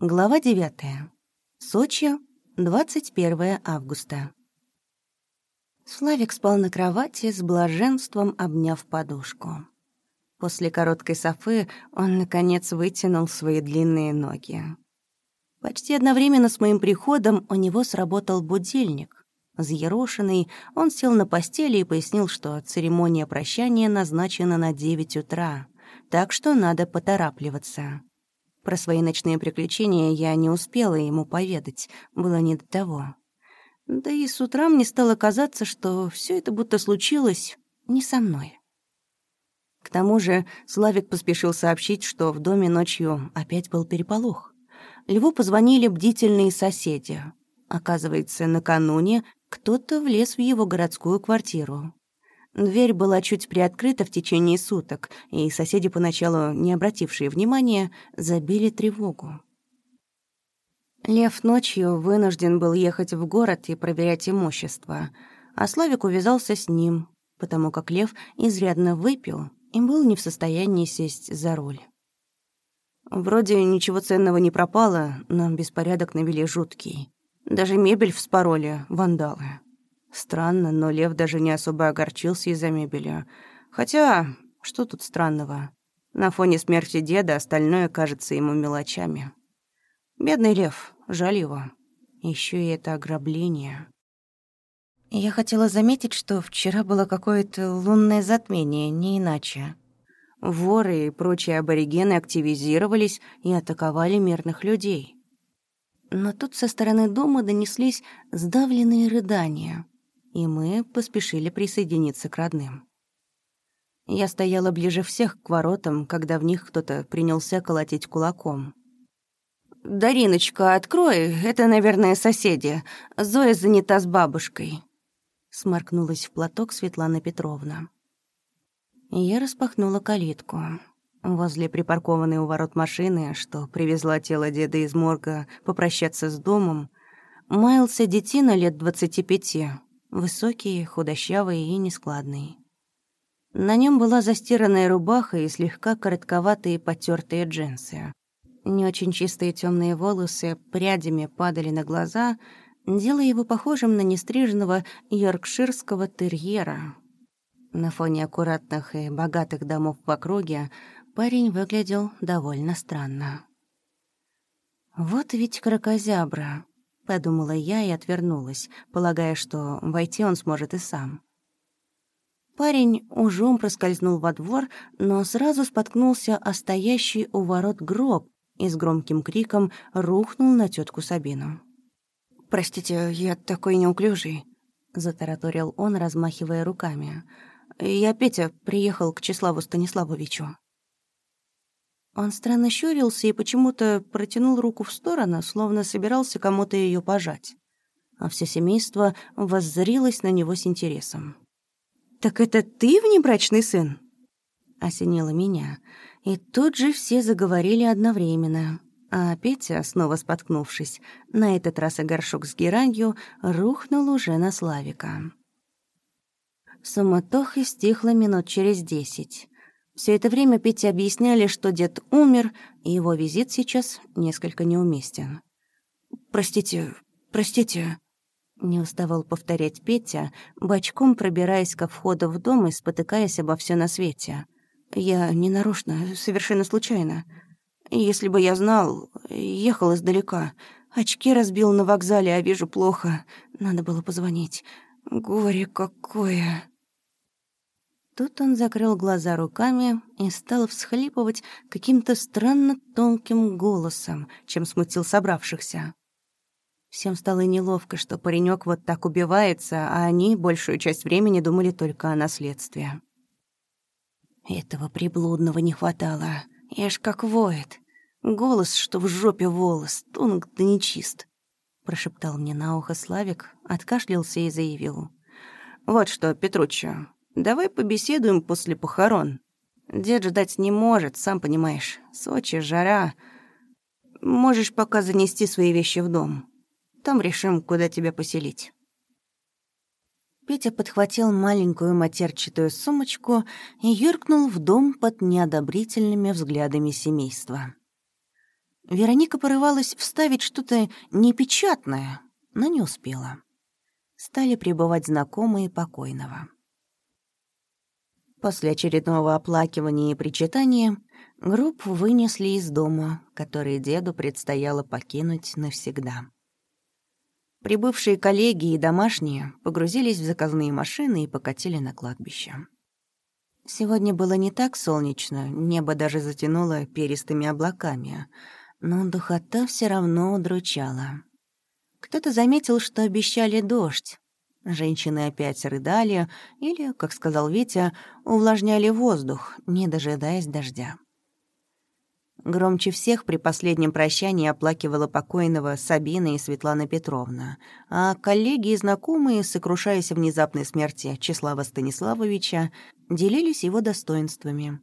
Глава 9. Сочи, 21 августа. Славик спал на кровати с блаженством, обняв подушку. После короткой софы он, наконец, вытянул свои длинные ноги. Почти одновременно с моим приходом у него сработал будильник. Взъерошенный, он сел на постели и пояснил, что церемония прощания назначена на 9 утра, так что надо поторапливаться. Про свои ночные приключения я не успела ему поведать, было не до того. Да и с утра мне стало казаться, что все это будто случилось не со мной. К тому же Славик поспешил сообщить, что в доме ночью опять был переполох. Льву позвонили бдительные соседи. Оказывается, накануне кто-то влез в его городскую квартиру. Дверь была чуть приоткрыта в течение суток, и соседи, поначалу не обратившие внимания, забили тревогу. Лев ночью вынужден был ехать в город и проверять имущество, а Славик увязался с ним, потому как Лев изрядно выпил и был не в состоянии сесть за руль. Вроде ничего ценного не пропало, но беспорядок навели жуткий. Даже мебель вспороли вандалы. Странно, но Лев даже не особо огорчился из-за мебели. Хотя, что тут странного? На фоне смерти деда остальное кажется ему мелочами. Бедный Лев, жаль его. Еще и это ограбление. Я хотела заметить, что вчера было какое-то лунное затмение, не иначе. Воры и прочие аборигены активизировались и атаковали мирных людей. Но тут со стороны дома донеслись сдавленные рыдания — и мы поспешили присоединиться к родным. Я стояла ближе всех к воротам, когда в них кто-то принялся колотить кулаком. «Дариночка, открой, это, наверное, соседи. Зоя занята с бабушкой», — сморкнулась в платок Светлана Петровна. Я распахнула калитку. Возле припаркованной у ворот машины, что привезла тело деда из морга попрощаться с домом, маялся детина лет двадцати пяти, Высокий, худощавый и нескладный. На нем была застиранная рубаха и слегка коротковатые потертые джинсы. Не очень чистые темные волосы прядями падали на глаза, делая его похожим на нестриженного йоркширского терьера. На фоне аккуратных и богатых домов в округе парень выглядел довольно странно. Вот ведь крокозябра подумала я и отвернулась, полагая, что войти он сможет и сам. Парень ужом проскользнул во двор, но сразу споткнулся о стоящий у ворот гроб и с громким криком рухнул на тетку Сабину. «Простите, я такой неуклюжий», — затараторил он, размахивая руками. «Я, Петя, приехал к Числаву Станиславовичу». Он странно щурился и почему-то протянул руку в сторону, словно собирался кому-то ее пожать. А все семейство воззрилось на него с интересом. «Так это ты внебрачный сын?» Осенило меня. И тут же все заговорили одновременно. А Петя, снова споткнувшись, на этот раз и горшок с геранью, рухнул уже на Славика. Суматоха стихла минут через десять. Все это время Пете объясняли, что дед умер, и его визит сейчас несколько неуместен. «Простите, простите», — не уставал повторять Петя, бочком пробираясь ко входу в дом и спотыкаясь обо все на свете. «Я ненарочно, совершенно случайно. Если бы я знал, ехал издалека. Очки разбил на вокзале, а вижу плохо. Надо было позвонить. Горе какое!» Тут он закрыл глаза руками и стал всхлипывать каким-то странно тонким голосом, чем смутил собравшихся. Всем стало неловко, что паренек вот так убивается, а они большую часть времени думали только о наследстве. Этого приблудного не хватало. Ж как воет. Голос, что в жопе волос, тонок да нечист. Прошептал мне на ухо Славик, откашлялся и заявил. «Вот что, Петруччо, Давай побеседуем после похорон. Дед ждать не может, сам понимаешь. Сочи, жара. Можешь пока занести свои вещи в дом. Там решим, куда тебя поселить». Петя подхватил маленькую матерчатую сумочку и юркнул в дом под неодобрительными взглядами семейства. Вероника порывалась вставить что-то непечатное, но не успела. Стали прибывать знакомые покойного. После очередного оплакивания и причитания группу вынесли из дома, который деду предстояло покинуть навсегда. Прибывшие коллеги и домашние погрузились в заказные машины и покатили на кладбище. Сегодня было не так солнечно, небо даже затянуло перистыми облаками, но духота все равно удручала. Кто-то заметил, что обещали дождь. Женщины опять рыдали или, как сказал Витя, увлажняли воздух, не дожидаясь дождя. Громче всех при последнем прощании оплакивала покойного Сабина и Светлана Петровна, а коллеги и знакомые, сокрушаясь о внезапной смерти Числава Станиславовича, делились его достоинствами.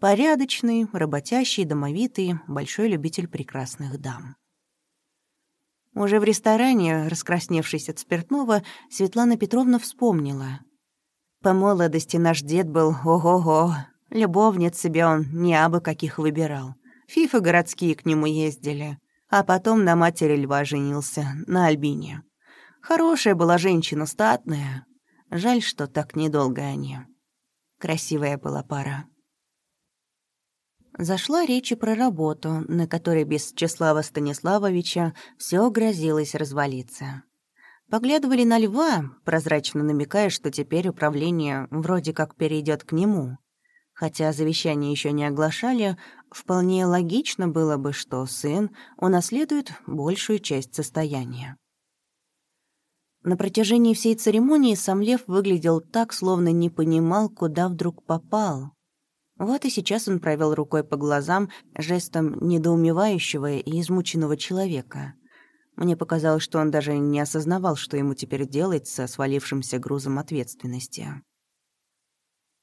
Порядочный, работящий, домовитый, большой любитель прекрасных дам. Уже в ресторане, раскрасневшись от спиртного, Светлана Петровна вспомнила. По молодости наш дед был ого-го, любовниц себе он не абы каких выбирал. Фифы городские к нему ездили. А потом на матери льва женился, на Альбине. Хорошая была женщина, статная. Жаль, что так недолго они. Красивая была пара. Зашла речь и про работу, на которой без Числава Станиславовича все грозилось развалиться. Поглядывали на льва, прозрачно намекая, что теперь управление вроде как перейдет к нему. Хотя завещание еще не оглашали, вполне логично было бы, что сын унаследует большую часть состояния. На протяжении всей церемонии сам лев выглядел так, словно не понимал, куда вдруг попал. Вот и сейчас он провел рукой по глазам, жестом недоумевающего и измученного человека. Мне показалось, что он даже не осознавал, что ему теперь делать со свалившимся грузом ответственности.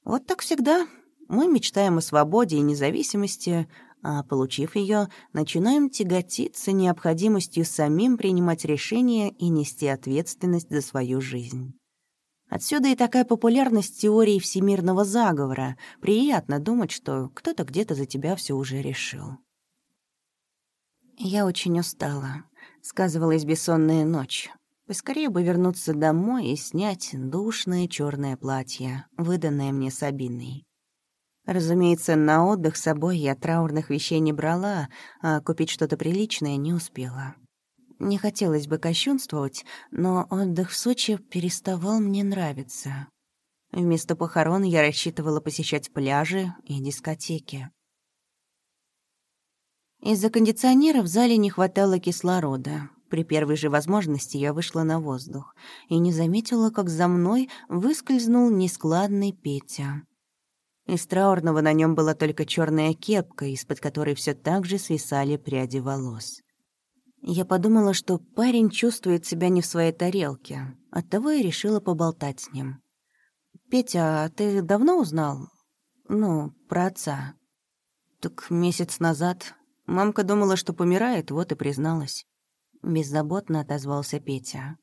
Вот так всегда, мы мечтаем о свободе и независимости, а, получив ее, начинаем тяготиться необходимостью самим принимать решения и нести ответственность за свою жизнь. Отсюда и такая популярность теории всемирного заговора. Приятно думать, что кто-то где-то за тебя все уже решил. Я очень устала. Сказывалась бессонная ночь. Поскорее бы вернуться домой и снять душное черное платье, выданное мне Сабиной. Разумеется, на отдых с собой я траурных вещей не брала, а купить что-то приличное не успела. Не хотелось бы кощунствовать, но отдых в Сочи переставал мне нравиться. Вместо похорон я рассчитывала посещать пляжи и дискотеки. Из-за кондиционера в зале не хватало кислорода. При первой же возможности я вышла на воздух и не заметила, как за мной выскользнул нескладный Петя. Из траурного на нем была только черная кепка, из-под которой все так же свисали пряди волос. Я подумала, что парень чувствует себя не в своей тарелке, оттого и решила поболтать с ним. «Петя, а ты давно узнал? Ну, про отца?» «Так месяц назад. Мамка думала, что помирает, вот и призналась». Беззаботно отозвался Петя.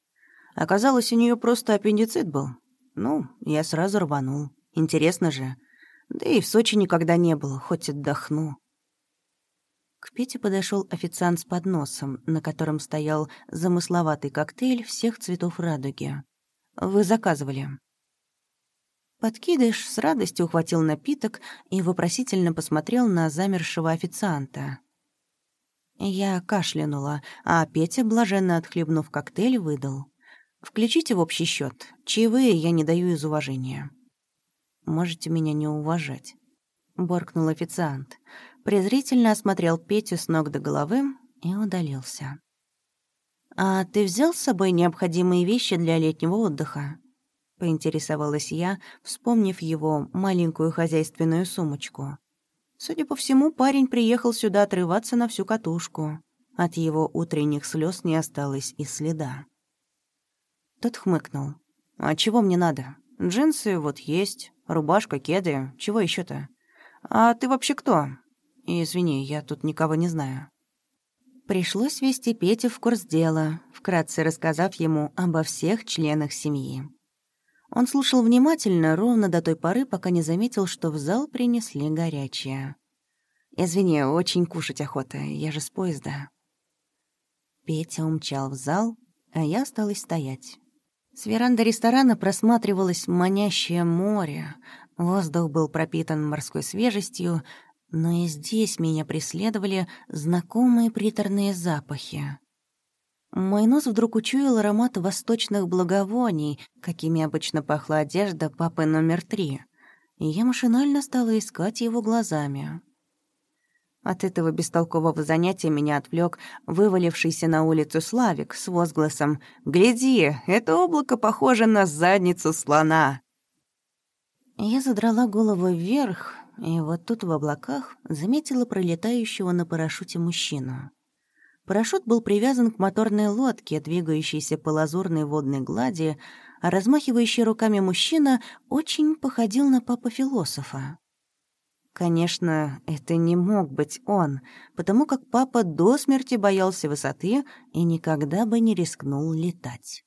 Оказалось, у нее просто аппендицит был. Ну, я сразу рванул. Интересно же. Да и в Сочи никогда не было, хоть отдохну. К Пете подошел официант с подносом, на котором стоял замысловатый коктейль всех цветов радуги. «Вы заказывали». Подкидыш с радостью ухватил напиток и вопросительно посмотрел на замершего официанта. Я кашлянула, а Петя, блаженно отхлебнув коктейль, выдал. «Включите в общий счет. Чаевые я не даю из уважения» можете меня не уважать», — боркнул официант. Презрительно осмотрел Петю с ног до головы и удалился. «А ты взял с собой необходимые вещи для летнего отдыха?» — поинтересовалась я, вспомнив его маленькую хозяйственную сумочку. Судя по всему, парень приехал сюда отрываться на всю катушку. От его утренних слез не осталось и следа. Тот хмыкнул. «А чего мне надо? Джинсы вот есть, Рубашка, кеды, чего еще то А ты вообще кто? Извини, я тут никого не знаю». Пришлось вести Петю в курс дела, вкратце рассказав ему обо всех членах семьи. Он слушал внимательно, ровно до той поры, пока не заметил, что в зал принесли горячее. Извини, очень кушать охота, я же с поезда». Петя умчал в зал, а я осталась стоять. С веранды ресторана просматривалось манящее море, воздух был пропитан морской свежестью, но и здесь меня преследовали знакомые приторные запахи. Мой нос вдруг учуял аромат восточных благовоний, какими обычно пахла одежда папы номер три, и я машинально стала искать его глазами. От этого бестолкового занятия меня отвлек вывалившийся на улицу Славик с возгласом «Гляди, это облако похоже на задницу слона!» Я задрала голову вверх, и вот тут в облаках заметила пролетающего на парашюте мужчину. Парашют был привязан к моторной лодке, двигающейся по лазурной водной глади, а размахивающий руками мужчина очень походил на папа-философа. Конечно, это не мог быть он, потому как папа до смерти боялся высоты и никогда бы не рискнул летать.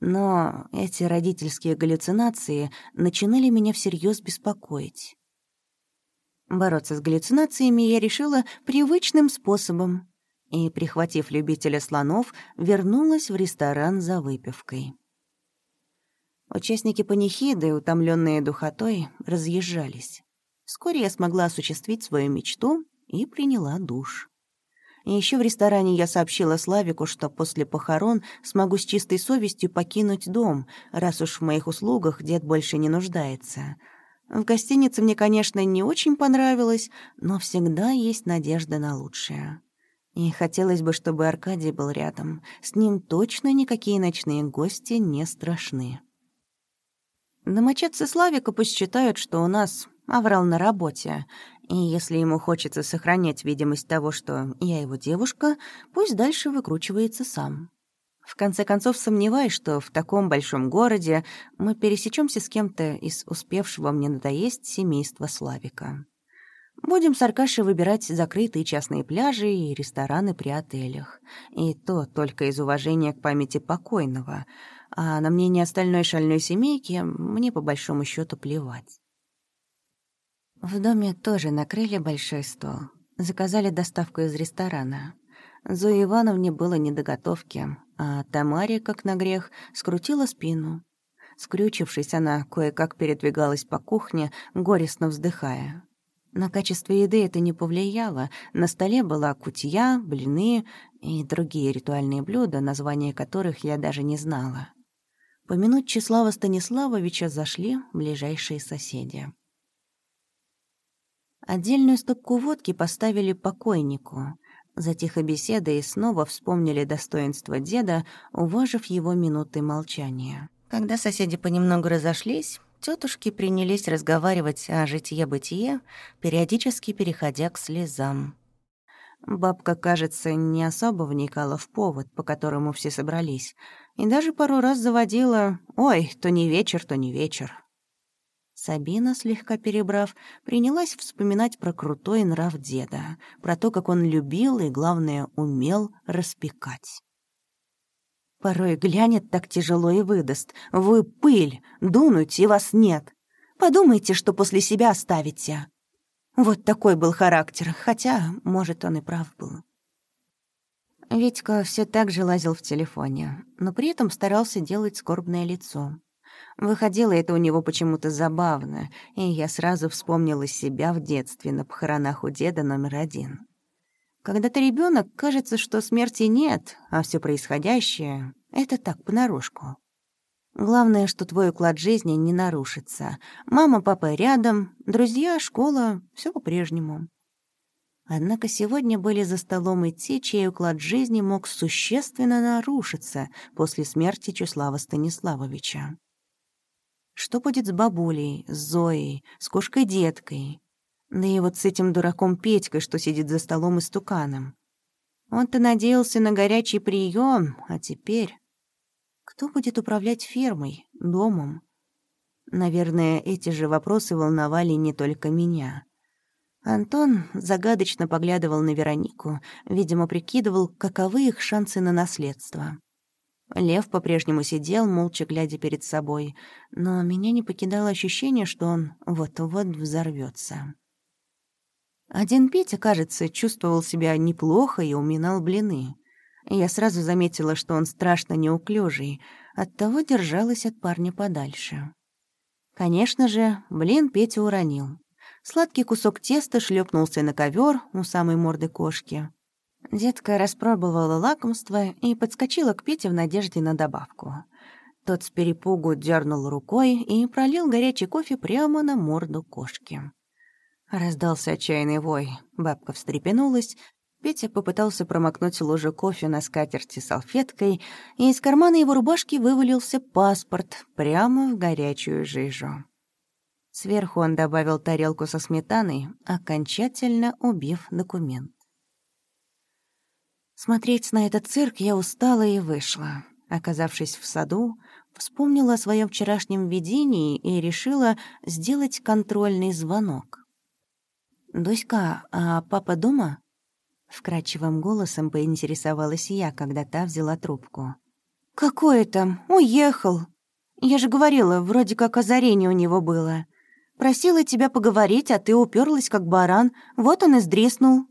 Но эти родительские галлюцинации начинали меня всерьез беспокоить. Бороться с галлюцинациями я решила привычным способом и, прихватив любителя слонов, вернулась в ресторан за выпивкой. Участники панихиды, утомленные духотой, разъезжались. Вскоре я смогла осуществить свою мечту и приняла душ. Еще в ресторане я сообщила Славику, что после похорон смогу с чистой совестью покинуть дом, раз уж в моих услугах дед больше не нуждается. В гостинице мне, конечно, не очень понравилось, но всегда есть надежда на лучшее. И хотелось бы, чтобы Аркадий был рядом. С ним точно никакие ночные гости не страшны. Домочадцы Славика пусть считают, что у нас Аврал на работе, и если ему хочется сохранять видимость того, что я его девушка, пусть дальше выкручивается сам. В конце концов, сомневаюсь, что в таком большом городе мы пересечемся с кем-то из успевшего мне надоесть семейства Славика. Будем с Аркашей выбирать закрытые частные пляжи и рестораны при отелях. И то только из уважения к памяти покойного. А на мнение остальной шальной семейки мне по большому счету плевать. В доме тоже накрыли большой стол. Заказали доставку из ресторана. Зое Ивановне было не до готовки, а Тамаре, как на грех, скрутила спину. Скрючившись, она кое-как передвигалась по кухне, горестно вздыхая. На качество еды это не повлияло. На столе была кутья, блины и другие ритуальные блюда, названия которых я даже не знала. Помянуть Числава Станиславовича зашли ближайшие соседи. Отдельную стопку водки поставили покойнику. За тихой беседой снова вспомнили достоинство деда, уважив его минуты молчания. Когда соседи понемногу разошлись, тетушки принялись разговаривать о житье-бытие, периодически переходя к слезам. Бабка, кажется, не особо вникала в повод, по которому все собрались, и даже пару раз заводила «Ой, то не вечер, то не вечер». Сабина, слегка перебрав, принялась вспоминать про крутой нрав деда, про то, как он любил и, главное, умел распекать. Порой глянет так тяжело и выдаст. «Вы пыль, дунуть, и вас нет. Подумайте, что после себя оставите». Вот такой был характер, хотя, может, он и прав был. Витька все так же лазил в телефоне, но при этом старался делать скорбное лицо. Выходило это у него почему-то забавно, и я сразу вспомнила себя в детстве на похоронах у деда номер один. Когда ты ребенок, кажется, что смерти нет, а все происходящее — это так, понарошку. Главное, что твой уклад жизни не нарушится. Мама, папа рядом, друзья, школа — все по-прежнему. Однако сегодня были за столом и те, чей уклад жизни мог существенно нарушиться после смерти Числава Станиславовича. Что будет с бабулей, с Зоей, с кошкой-деткой? Да и вот с этим дураком Петькой, что сидит за столом и стуканом. Он-то надеялся на горячий прием, а теперь... Кто будет управлять фермой, домом? Наверное, эти же вопросы волновали не только меня. Антон загадочно поглядывал на Веронику, видимо, прикидывал, каковы их шансы на наследство. Лев по-прежнему сидел, молча глядя перед собой, но меня не покидало ощущение, что он вот-вот взорвется. Один Петя, кажется, чувствовал себя неплохо и уминал блины. Я сразу заметила, что он страшно неуклюжий, оттого держалась от парня подальше. Конечно же, блин Петя уронил. Сладкий кусок теста шлепнулся на ковер у самой морды кошки. Детка распробовала лакомство и подскочила к Пете в надежде на добавку. Тот с перепугу дернул рукой и пролил горячий кофе прямо на морду кошки. Раздался отчаянный вой. Бабка встрепенулась. Петя попытался промокнуть лужу кофе на скатерти салфеткой, и из кармана его рубашки вывалился паспорт прямо в горячую жижу. Сверху он добавил тарелку со сметаной, окончательно убив документ. Смотреть на этот цирк я устала и вышла. Оказавшись в саду, вспомнила о своем вчерашнем видении и решила сделать контрольный звонок. «Дуська, а папа дома?» Вкрадчивым голосом поинтересовалась я, когда та взяла трубку. «Какое там? Уехал! Я же говорила, вроде как озарение у него было. Просила тебя поговорить, а ты уперлась как баран, вот он и сдреснул».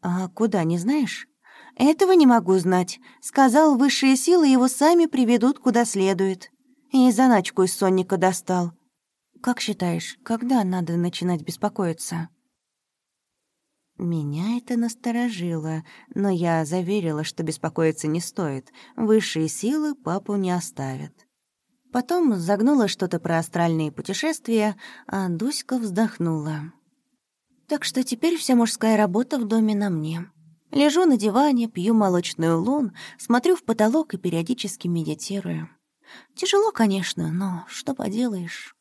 «А куда, не знаешь?» «Этого не могу знать. Сказал, высшие силы его сами приведут куда следует. И заначку из сонника достал. Как считаешь, когда надо начинать беспокоиться?» Меня это насторожило, но я заверила, что беспокоиться не стоит. Высшие силы папу не оставят. Потом загнула что-то про астральные путешествия, а Дуська вздохнула. Так что теперь вся мужская работа в доме на мне. Лежу на диване, пью молочную лун, смотрю в потолок и периодически медитирую. Тяжело, конечно, но что поделаешь.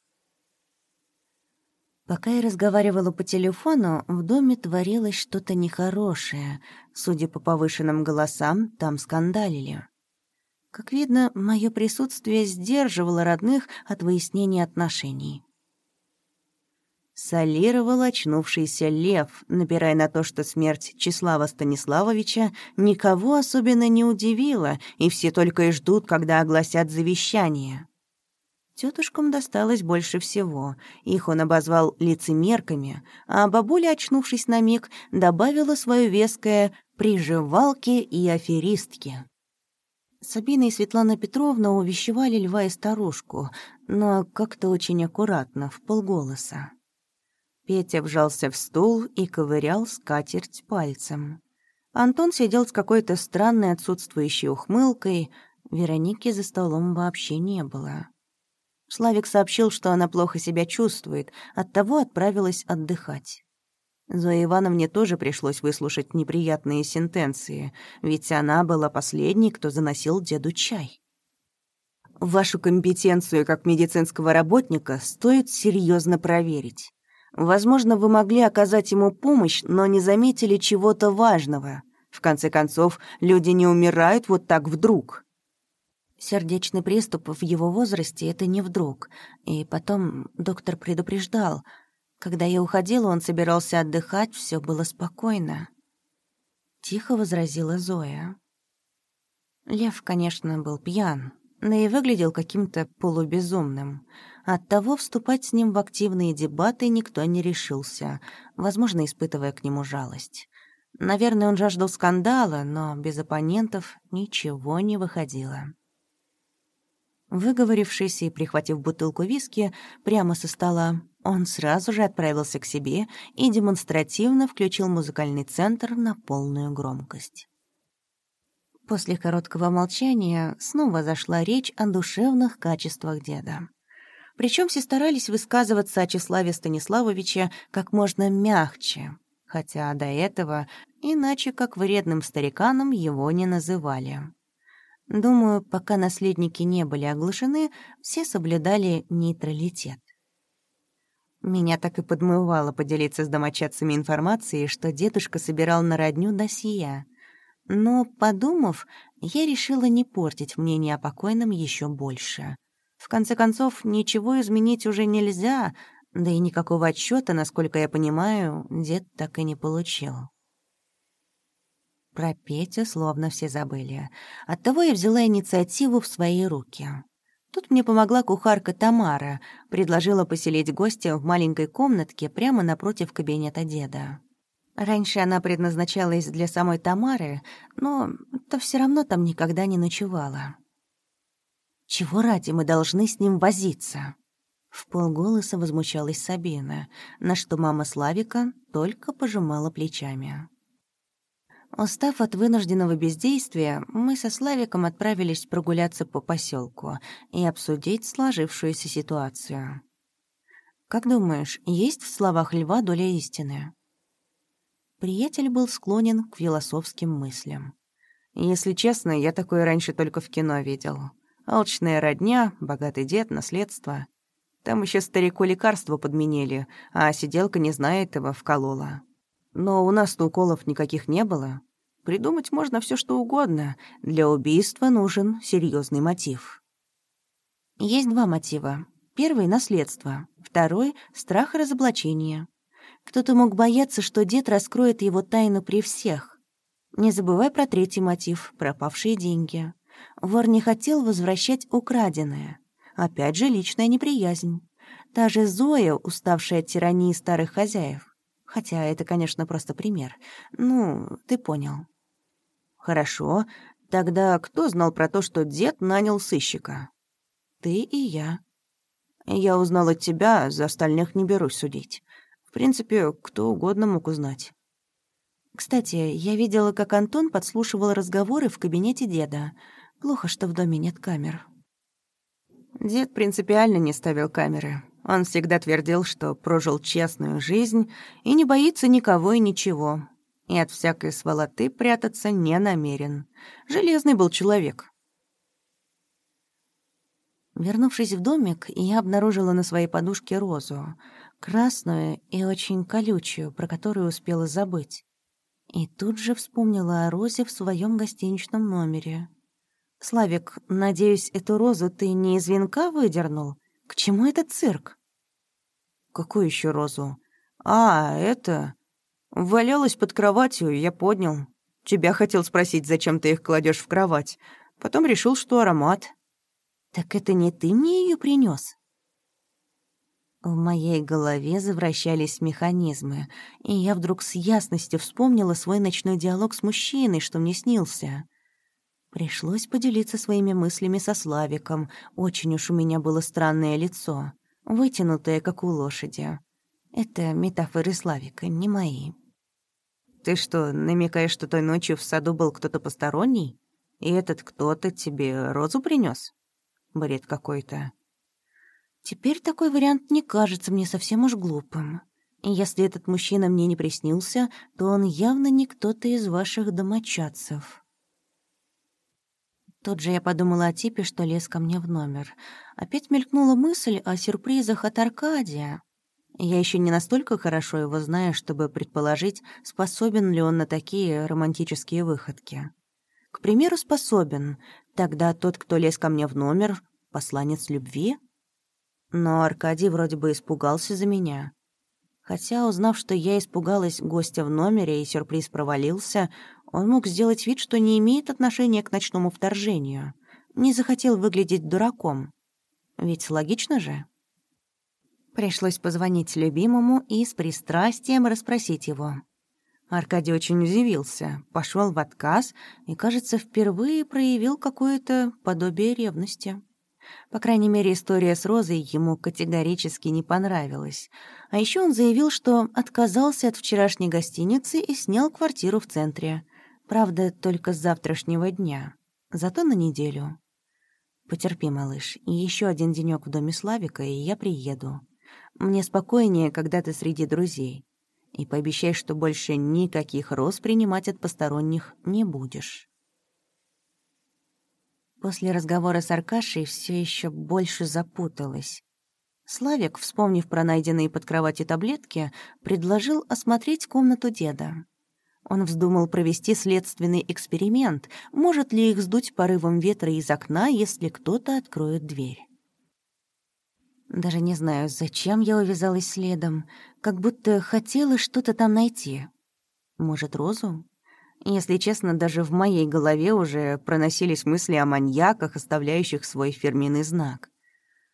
Пока я разговаривала по телефону, в доме творилось что-то нехорошее. Судя по повышенным голосам, там скандалили. Как видно, мое присутствие сдерживало родных от выяснения отношений солировал очнувшийся лев, напирая на то, что смерть Числава Станиславовича никого особенно не удивила, и все только и ждут, когда огласят завещание. Тетушкам досталось больше всего. Их он обозвал лицемерками, а бабуля, очнувшись на миг, добавила свое веское «приживалки и аферистки». Сабина и Светлана Петровна увещевали льва и старушку, но как-то очень аккуратно, в полголоса. Петя вжался в стул и ковырял скатерть пальцем. Антон сидел с какой-то странной отсутствующей ухмылкой. Вероники за столом вообще не было. Славик сообщил, что она плохо себя чувствует, оттого отправилась отдыхать. Зое Ивановне тоже пришлось выслушать неприятные сентенции, ведь она была последней, кто заносил деду чай. «Вашу компетенцию как медицинского работника стоит серьезно проверить. Возможно, вы могли оказать ему помощь, но не заметили чего-то важного. В конце концов, люди не умирают вот так вдруг. Сердечный приступ в его возрасте — это не вдруг. И потом доктор предупреждал. Когда я уходила, он собирался отдыхать, все было спокойно. Тихо возразила Зоя. Лев, конечно, был пьян, но и выглядел каким-то полубезумным. Оттого вступать с ним в активные дебаты никто не решился, возможно, испытывая к нему жалость. Наверное, он жаждал скандала, но без оппонентов ничего не выходило. Выговорившись и прихватив бутылку виски прямо со стола, он сразу же отправился к себе и демонстративно включил музыкальный центр на полную громкость. После короткого молчания снова зашла речь о душевных качествах деда. Причем все старались высказываться о Числаве Станиславовиче как можно мягче, хотя до этого иначе как вредным стариканом его не называли. Думаю, пока наследники не были оглашены, все соблюдали нейтралитет. Меня так и подмывало поделиться с домочадцами информацией, что дедушка собирал на родню досье. Но, подумав, я решила не портить мнение о покойном еще больше. В конце концов, ничего изменить уже нельзя, да и никакого отчета, насколько я понимаю, дед так и не получил. Про Петю словно все забыли. Оттого я взяла инициативу в свои руки. Тут мне помогла кухарка Тамара, предложила поселить гостя в маленькой комнатке прямо напротив кабинета деда. Раньше она предназначалась для самой Тамары, но то все равно там никогда не ночевала. Чего ради мы должны с ним возиться? В полголоса возмущалась Сабина, на что мама Славика только пожимала плечами. Устав от вынужденного бездействия, мы со Славиком отправились прогуляться по поселку и обсудить сложившуюся ситуацию. «Как думаешь, есть в словах льва доля истины?» Приятель был склонен к философским мыслям. «Если честно, я такое раньше только в кино видел. Алчная родня, богатый дед, наследство. Там еще старику лекарство подменили, а сиделка не знает его, вколола. Но у нас-то уколов никаких не было. Придумать можно все что угодно. Для убийства нужен серьезный мотив. Есть два мотива. Первый — наследство. Второй — страх разоблачения. Кто-то мог бояться, что дед раскроет его тайну при всех. Не забывай про третий мотив — пропавшие деньги. Вор не хотел возвращать украденное. Опять же, личная неприязнь. Та же Зоя, уставшая от тирании старых хозяев. Хотя это, конечно, просто пример. Ну, ты понял. Хорошо. Тогда кто знал про то, что дед нанял сыщика? Ты и я. Я узнал от тебя, за остальных не берусь судить. В принципе, кто угодно мог узнать. Кстати, я видела, как Антон подслушивал разговоры в кабинете деда. Плохо, что в доме нет камер. Дед принципиально не ставил камеры. Он всегда твердил, что прожил честную жизнь и не боится никого и ничего. И от всякой сволоты прятаться не намерен. Железный был человек. Вернувшись в домик, я обнаружила на своей подушке розу, красную и очень колючую, про которую успела забыть. И тут же вспомнила о розе в своем гостиничном номере. «Славик, надеюсь, эту розу ты не из венка выдернул? К чему этот цирк?» «Какую еще розу?» «А, это...» «Валялась под кроватью, я поднял. Тебя хотел спросить, зачем ты их кладешь в кровать. Потом решил, что аромат». «Так это не ты мне ее принес? В моей голове завращались механизмы, и я вдруг с ясностью вспомнила свой ночной диалог с мужчиной, что мне снился. Пришлось поделиться своими мыслями со Славиком. Очень уж у меня было странное лицо, вытянутое, как у лошади. Это метафоры Славика, не мои. «Ты что, намекаешь, что той ночью в саду был кто-то посторонний? И этот кто-то тебе розу принес? Бред какой-то». Теперь такой вариант не кажется мне совсем уж глупым. Если этот мужчина мне не приснился, то он явно не кто-то из ваших домочадцев. Тут же я подумала о типе, что лез ко мне в номер. Опять мелькнула мысль о сюрпризах от Аркадия. Я еще не настолько хорошо его знаю, чтобы предположить, способен ли он на такие романтические выходки. К примеру, способен. Тогда тот, кто лез ко мне в номер, посланец любви? Но Аркадий вроде бы испугался за меня. Хотя, узнав, что я испугалась гостя в номере и сюрприз провалился, он мог сделать вид, что не имеет отношения к ночному вторжению. Не захотел выглядеть дураком. Ведь логично же? Пришлось позвонить любимому и с пристрастием расспросить его. Аркадий очень удивился, пошел в отказ и, кажется, впервые проявил какое-то подобие ревности. По крайней мере, история с Розой ему категорически не понравилась. А еще он заявил, что отказался от вчерашней гостиницы и снял квартиру в центре. Правда, только с завтрашнего дня. Зато на неделю. Потерпи, малыш, и еще один денек в доме Славика, и я приеду. Мне спокойнее, когда ты среди друзей. И пообещай, что больше никаких роз принимать от посторонних не будешь. После разговора с Аркашей все еще больше запуталась. Славик, вспомнив про найденные под кроватью таблетки, предложил осмотреть комнату деда. Он вздумал провести следственный эксперимент, может ли их сдуть порывом ветра из окна, если кто-то откроет дверь. Даже не знаю, зачем я увязалась следом, как будто хотела что-то там найти. Может, розу? Если честно, даже в моей голове уже проносились мысли о маньяках, оставляющих свой фирменный знак.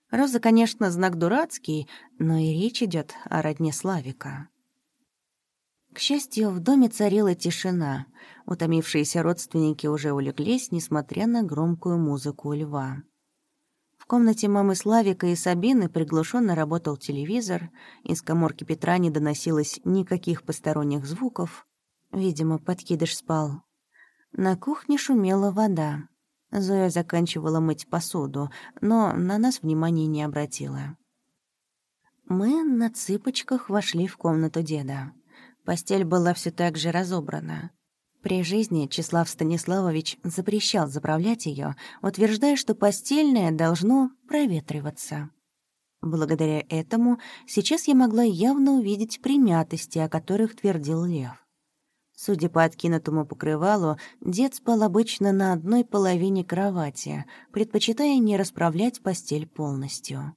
Роза, конечно, знак дурацкий, но и речь идет о родне Славика. К счастью, в доме царила тишина. Утомившиеся родственники уже улеглись, несмотря на громкую музыку у льва. В комнате мамы Славика и Сабины приглушенно работал телевизор, из коморки Петра не доносилось никаких посторонних звуков. Видимо, подкидыш спал. На кухне шумела вода. Зоя заканчивала мыть посуду, но на нас внимания не обратила. Мы на цыпочках вошли в комнату деда. Постель была все так же разобрана. При жизни Числав Станиславович запрещал заправлять ее, утверждая, что постельное должно проветриваться. Благодаря этому сейчас я могла явно увидеть примятости, о которых твердил Лев. Судя по откинутому покрывалу, дед спал обычно на одной половине кровати, предпочитая не расправлять постель полностью.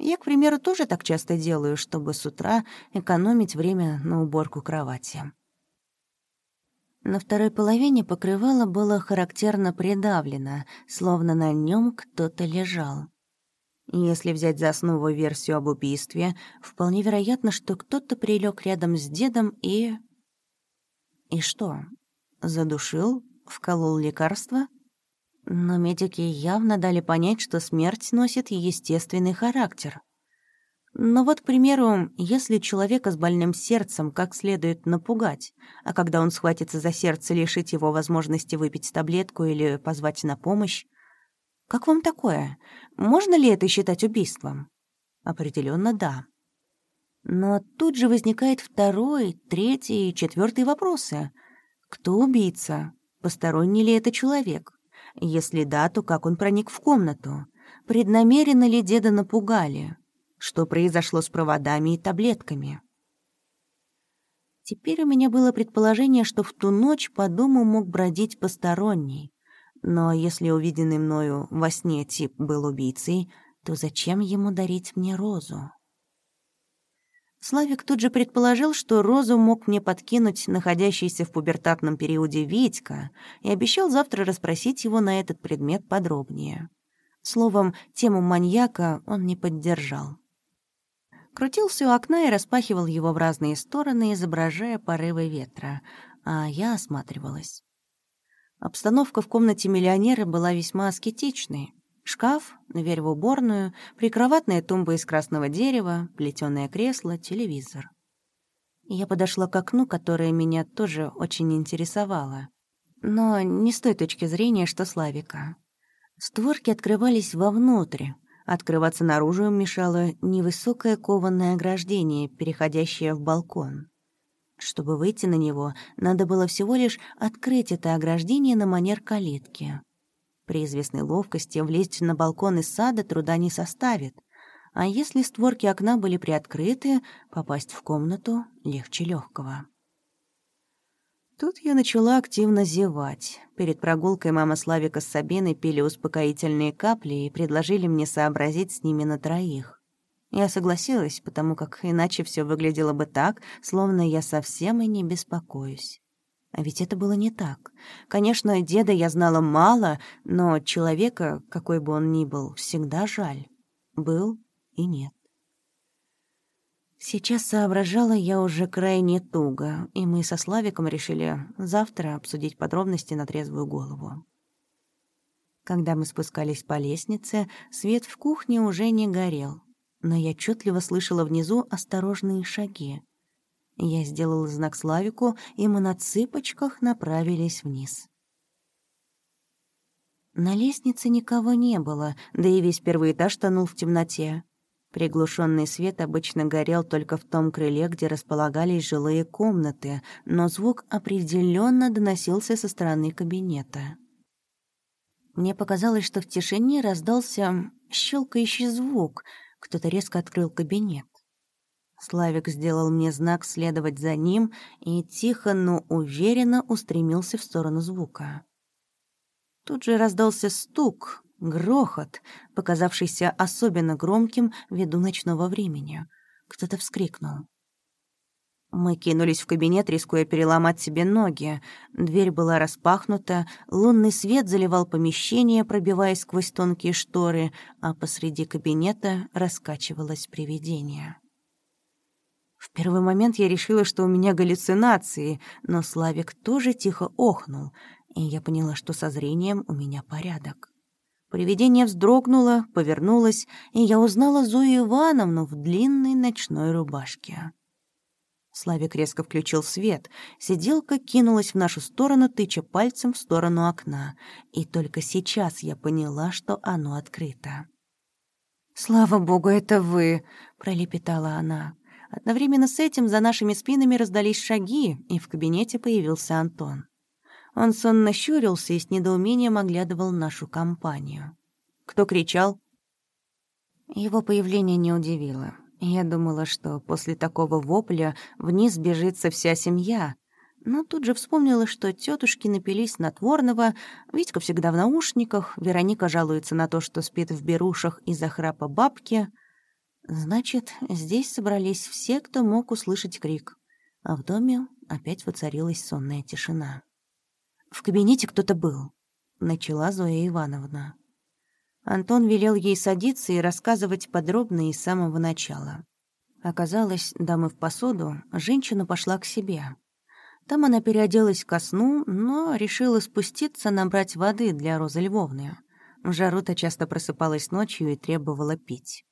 Я, к примеру, тоже так часто делаю, чтобы с утра экономить время на уборку кровати. На второй половине покрывало было характерно придавлено, словно на нем кто-то лежал. Если взять за основу версию об убийстве, вполне вероятно, что кто-то прилег рядом с дедом и... И что, задушил, вколол лекарство? Но медики явно дали понять, что смерть носит естественный характер. Но вот, к примеру, если человека с больным сердцем как следует напугать, а когда он схватится за сердце, лишить его возможности выпить таблетку или позвать на помощь, как вам такое? Можно ли это считать убийством? Определенно, да. Но тут же возникает второй, третий и четвертый вопросы. Кто убийца? Посторонний ли это человек? Если да, то как он проник в комнату? Преднамеренно ли деда напугали? Что произошло с проводами и таблетками? Теперь у меня было предположение, что в ту ночь по дому мог бродить посторонний. Но если увиденный мною во сне тип был убийцей, то зачем ему дарить мне розу? Славик тут же предположил, что розу мог мне подкинуть находящийся в пубертатном периоде Витька и обещал завтра расспросить его на этот предмет подробнее. Словом, тему маньяка он не поддержал. Крутился у окна и распахивал его в разные стороны, изображая порывы ветра, а я осматривалась. Обстановка в комнате миллионера была весьма аскетичной. Шкаф, дверь в уборную, прикроватная тумба из красного дерева, плетёное кресло, телевизор. Я подошла к окну, которое меня тоже очень интересовало. Но не с той точки зрения, что Славика. Створки открывались вовнутрь. Открываться наружу им мешало невысокое кованное ограждение, переходящее в балкон. Чтобы выйти на него, надо было всего лишь открыть это ограждение на манер калитки. При известной ловкости влезть на балкон из сада труда не составит. А если створки окна были приоткрыты, попасть в комнату легче легкого. Тут я начала активно зевать. Перед прогулкой мама Славика с Сабиной пили успокоительные капли и предложили мне сообразить с ними на троих. Я согласилась, потому как иначе все выглядело бы так, словно я совсем и не беспокоюсь. А ведь это было не так. Конечно, деда я знала мало, но человека, какой бы он ни был, всегда жаль. Был и нет. Сейчас соображала я уже крайне туго, и мы со Славиком решили завтра обсудить подробности на трезвую голову. Когда мы спускались по лестнице, свет в кухне уже не горел, но я отчетливо слышала внизу осторожные шаги. Я сделала знак Славику, и мы на цыпочках направились вниз. На лестнице никого не было, да и весь первый этаж тонул в темноте. Приглушенный свет обычно горел только в том крыле, где располагались жилые комнаты, но звук определенно доносился со стороны кабинета. Мне показалось, что в тишине раздался щелкающий звук. Кто-то резко открыл кабинет. Славик сделал мне знак следовать за ним и тихо, но уверенно устремился в сторону звука. Тут же раздался стук, грохот, показавшийся особенно громким ввиду ночного времени. Кто-то вскрикнул. Мы кинулись в кабинет, рискуя переломать себе ноги. Дверь была распахнута, лунный свет заливал помещение, пробиваясь сквозь тонкие шторы, а посреди кабинета раскачивалось привидение. В первый момент я решила, что у меня галлюцинации, но Славик тоже тихо охнул, и я поняла, что со зрением у меня порядок. Привидение вздрогнуло, повернулось, и я узнала Зою Ивановну в длинной ночной рубашке. Славик резко включил свет. Сиделка кинулась в нашу сторону, тыча пальцем в сторону окна. И только сейчас я поняла, что оно открыто. «Слава богу, это вы!» — пролепетала она. Одновременно с этим за нашими спинами раздались шаги, и в кабинете появился Антон. Он сонно щурился и с недоумением оглядывал нашу компанию. Кто кричал? Его появление не удивило. Я думала, что после такого вопля вниз бежится вся семья, но тут же вспомнила, что тетушки напились снотворного, Витька всегда в наушниках, Вероника жалуется на то, что спит в берушах из-за храпа бабки. Значит, здесь собрались все, кто мог услышать крик, а в доме опять воцарилась сонная тишина. «В кабинете кто-то был», — начала Зоя Ивановна. Антон велел ей садиться и рассказывать подробно и с самого начала. Оказалось, в посуду, женщина пошла к себе. Там она переоделась ко сну, но решила спуститься набрать воды для Розы Львовны. В жару-то часто просыпалась ночью и требовала пить.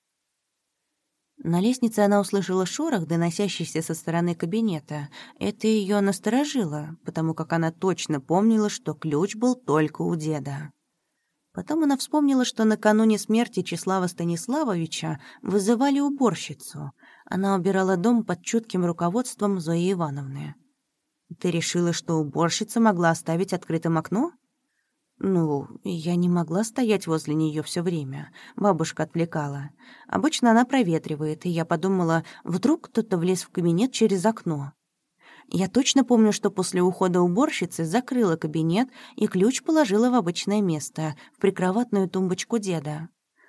На лестнице она услышала шорох, доносящийся со стороны кабинета. Это ее насторожило, потому как она точно помнила, что ключ был только у деда. Потом она вспомнила, что накануне смерти Числава Станиславовича вызывали уборщицу. Она убирала дом под чутким руководством Зои Ивановны. «Ты решила, что уборщица могла оставить открытым окно?» «Ну, я не могла стоять возле нее все время. Бабушка отвлекала. Обычно она проветривает, и я подумала, вдруг кто-то влез в кабинет через окно. Я точно помню, что после ухода уборщицы закрыла кабинет и ключ положила в обычное место, в прикроватную тумбочку деда.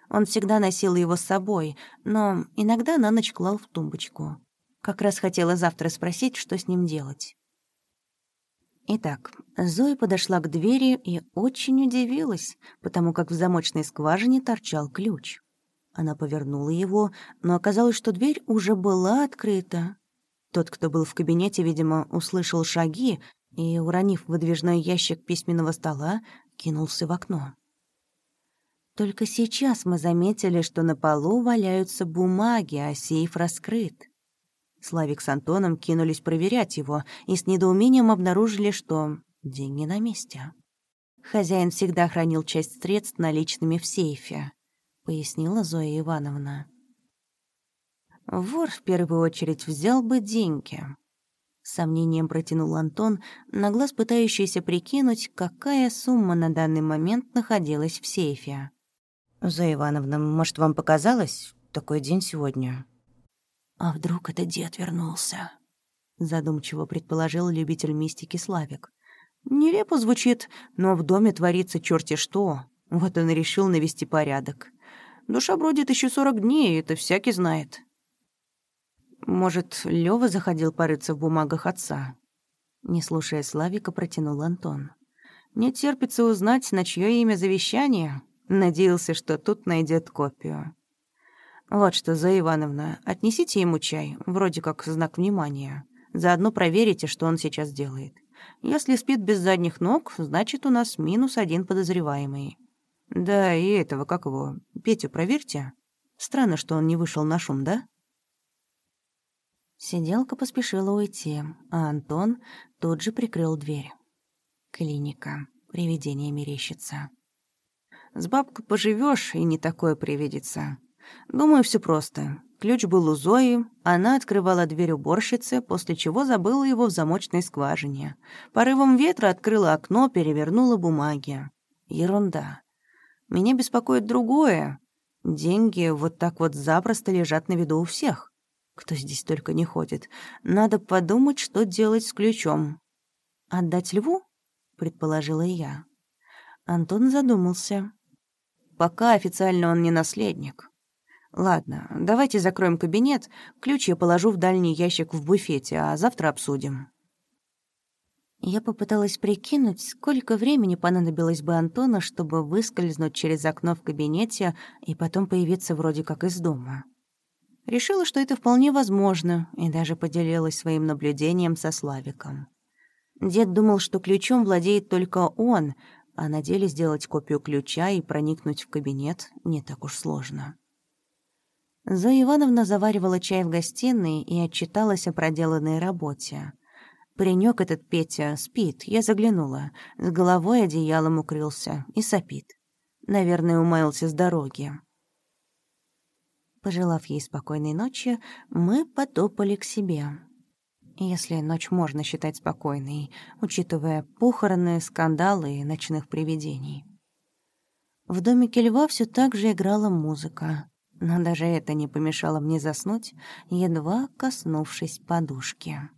Он всегда носил его с собой, но иногда на ночь клал в тумбочку. Как раз хотела завтра спросить, что с ним делать. Итак, Зоя подошла к двери и очень удивилась, потому как в замочной скважине торчал ключ. Она повернула его, но оказалось, что дверь уже была открыта. Тот, кто был в кабинете, видимо, услышал шаги и, уронив выдвижной ящик письменного стола, кинулся в окно. Только сейчас мы заметили, что на полу валяются бумаги, а сейф раскрыт. Славик с Антоном кинулись проверять его и с недоумением обнаружили, что деньги на месте. Хозяин всегда хранил часть средств наличными в сейфе, пояснила Зоя Ивановна. Вор в первую очередь взял бы деньги. Сомнением протянул Антон, на глаз пытающийся прикинуть, какая сумма на данный момент находилась в сейфе. «Зоя Ивановна, может, вам показалось? Такой день сегодня». «А вдруг это дед вернулся?» Задумчиво предположил любитель мистики Славик. «Нелепо звучит, но в доме творится черти что. Вот он и решил навести порядок. Душа бродит еще сорок дней, это всякий знает». Может, Лёва заходил порыться в бумагах отца? Не слушая Славика, протянул Антон. Не терпится узнать, на чье имя завещание. Надеялся, что тут найдет копию. Вот что, Зоя Ивановна, отнесите ему чай, вроде как знак внимания. Заодно проверите, что он сейчас делает. Если спит без задних ног, значит, у нас минус один подозреваемый. Да, и этого, как его, Петю проверьте. Странно, что он не вышел на шум, да? Сиделка поспешила уйти, а Антон тут же прикрыл дверь. Клиника. Привидение мерещится. С бабкой поживешь и не такое привидится. Думаю, все просто. Ключ был у Зои, она открывала дверь уборщицы, после чего забыла его в замочной скважине. Порывом ветра открыла окно, перевернула бумаги. Ерунда. Меня беспокоит другое. Деньги вот так вот запросто лежат на виду у всех. Кто здесь только не ходит. Надо подумать, что делать с ключом. «Отдать льву?» — предположила я. Антон задумался. «Пока официально он не наследник. Ладно, давайте закроем кабинет, ключ я положу в дальний ящик в буфете, а завтра обсудим». Я попыталась прикинуть, сколько времени понадобилось бы Антону, чтобы выскользнуть через окно в кабинете и потом появиться вроде как из дома. Решила, что это вполне возможно, и даже поделилась своим наблюдением со Славиком. Дед думал, что ключом владеет только он, а на деле сделать копию ключа и проникнуть в кабинет не так уж сложно. Зоя Ивановна заваривала чай в гостиной и отчиталась о проделанной работе. Паренек этот Петя спит, я заглянула. С головой одеялом укрылся и сопит. Наверное, умаился с дороги. Пожелав ей спокойной ночи, мы потопали к себе. Если ночь можно считать спокойной, учитывая похороны, скандалы и ночных привидений. В домике льва все так же играла музыка, но даже это не помешало мне заснуть, едва коснувшись подушки.